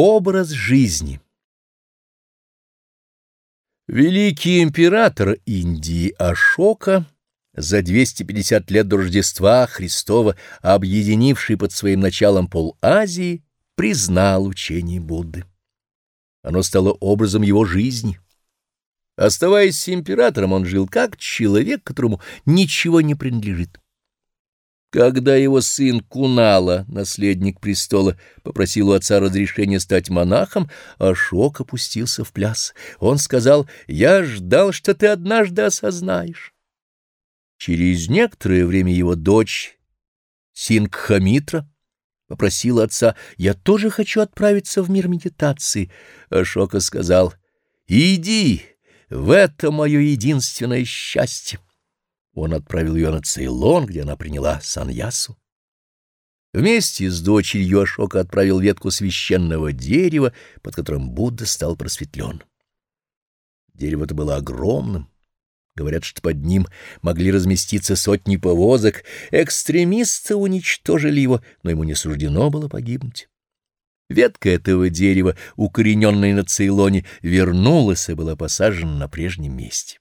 Образ жизни Великий император Индии Ашока, за 250 лет до Рождества Христова, объединивший под своим началом пол Азии, признал учение Будды. Оно стало образом его жизни. Оставаясь императором, он жил как человек, которому ничего не принадлежит. Когда его сын Кунала, наследник престола, попросил у отца разрешения стать монахом, Ашок опустился в пляс. Он сказал, «Я ждал, что ты однажды осознаешь». Через некоторое время его дочь, Сингхамитра, попросила отца, «Я тоже хочу отправиться в мир медитации». Ашока сказал, «Иди, в это мое единственное счастье». Он отправил ее на Цейлон, где она приняла саньясу. Вместе с дочерью Ашока отправил ветку священного дерева, под которым Будда стал просветлен. Дерево это было огромным. Говорят, что под ним могли разместиться сотни повозок. Экстремисты уничтожили его, но ему не суждено было погибнуть. Ветка этого дерева, укорененная на Цейлоне, вернулась и была посажена на прежнем месте.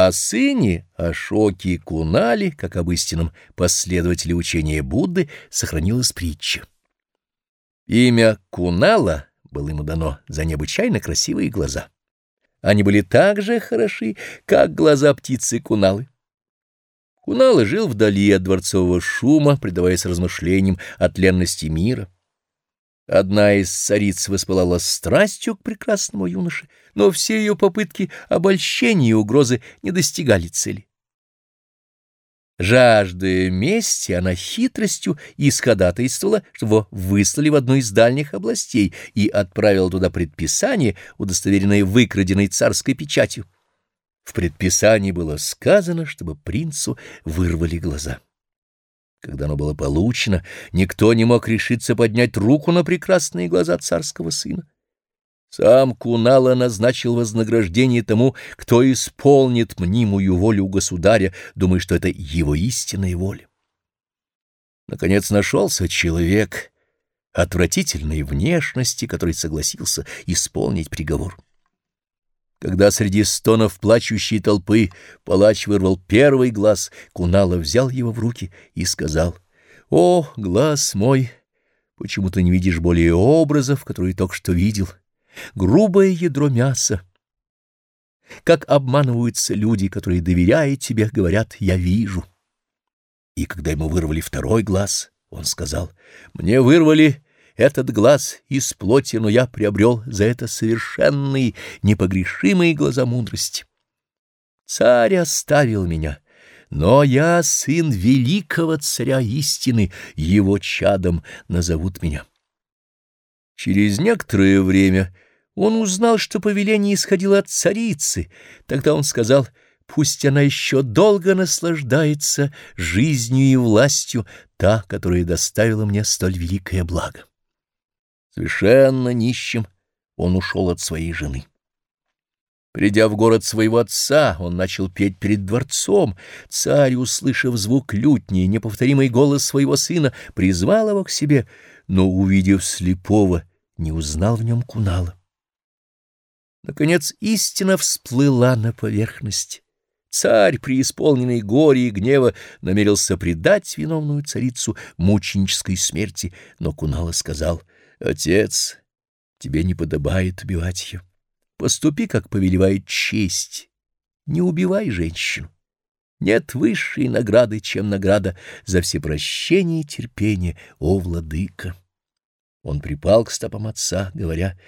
О сыне Ашоки Кунали, как об истинном последователе учения Будды, сохранилась притча. Имя Кунала было ему дано за необычайно красивые глаза. Они были так же хороши, как глаза птицы Куналы. Кунала жил вдали от дворцового шума, предаваясь размышлениям о тленности мира. Одна из цариц воспылала страстью к прекрасному юноше, но все ее попытки обольщения и угрозы не достигали цели. Жаждая мести, она хитростью исходатайствовала, чтобы его выслали в одну из дальних областей и отправила туда предписание, удостоверенное выкраденной царской печатью. В предписании было сказано, чтобы принцу вырвали глаза. Когда оно было получено, никто не мог решиться поднять руку на прекрасные глаза царского сына. Сам Кунала назначил вознаграждение тому, кто исполнит мнимую волю государя, думая, что это его истинная воля. Наконец нашелся человек отвратительной внешности, который согласился исполнить приговор. Когда среди стонов плачущей толпы палач вырвал первый глаз, Кунала взял его в руки и сказал, «О, глаз мой, почему ты не видишь более образов, которые только что видел? Грубое ядро мяса. Как обманываются люди, которые, доверяя тебе, говорят «я вижу». И когда ему вырвали второй глаз, он сказал, «Мне вырвали этот глаз из плоти, но я приобрел за это совершенные, непогрешимые глаза мудрости. Царь оставил меня, но я сын великого царя истины, его чадом назовут меня. Через некоторое время он узнал, что повеление исходило от царицы. Тогда он сказал, пусть она еще долго наслаждается жизнью и властью, та, которая доставила мне столь великое благо. Совершенно нищим он ушел от своей жены. Придя в город своего отца, он начал петь перед дворцом. Царь, услышав звук лютни и неповторимый голос своего сына, призвал его к себе, но, увидев слепого, не узнал в нем кунала. Наконец истина всплыла на поверхность. Царь, преисполненный горя и гнева, намерился предать виновную царицу мученической смерти, но Кунала сказал — Отец, тебе не подобает убивать ее. Поступи, как повелевает честь. Не убивай женщину. Нет высшей награды, чем награда за всепрощение и терпение, о, владыка. Он припал к стопам отца, говоря,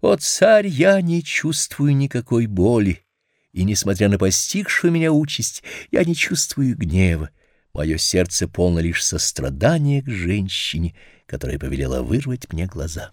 «О, царь, я не чувствую никакой боли, и, несмотря на постигшую меня участь, я не чувствую гнева. Мое сердце полно лишь сострадания к женщине, которая повелела вырвать мне глаза.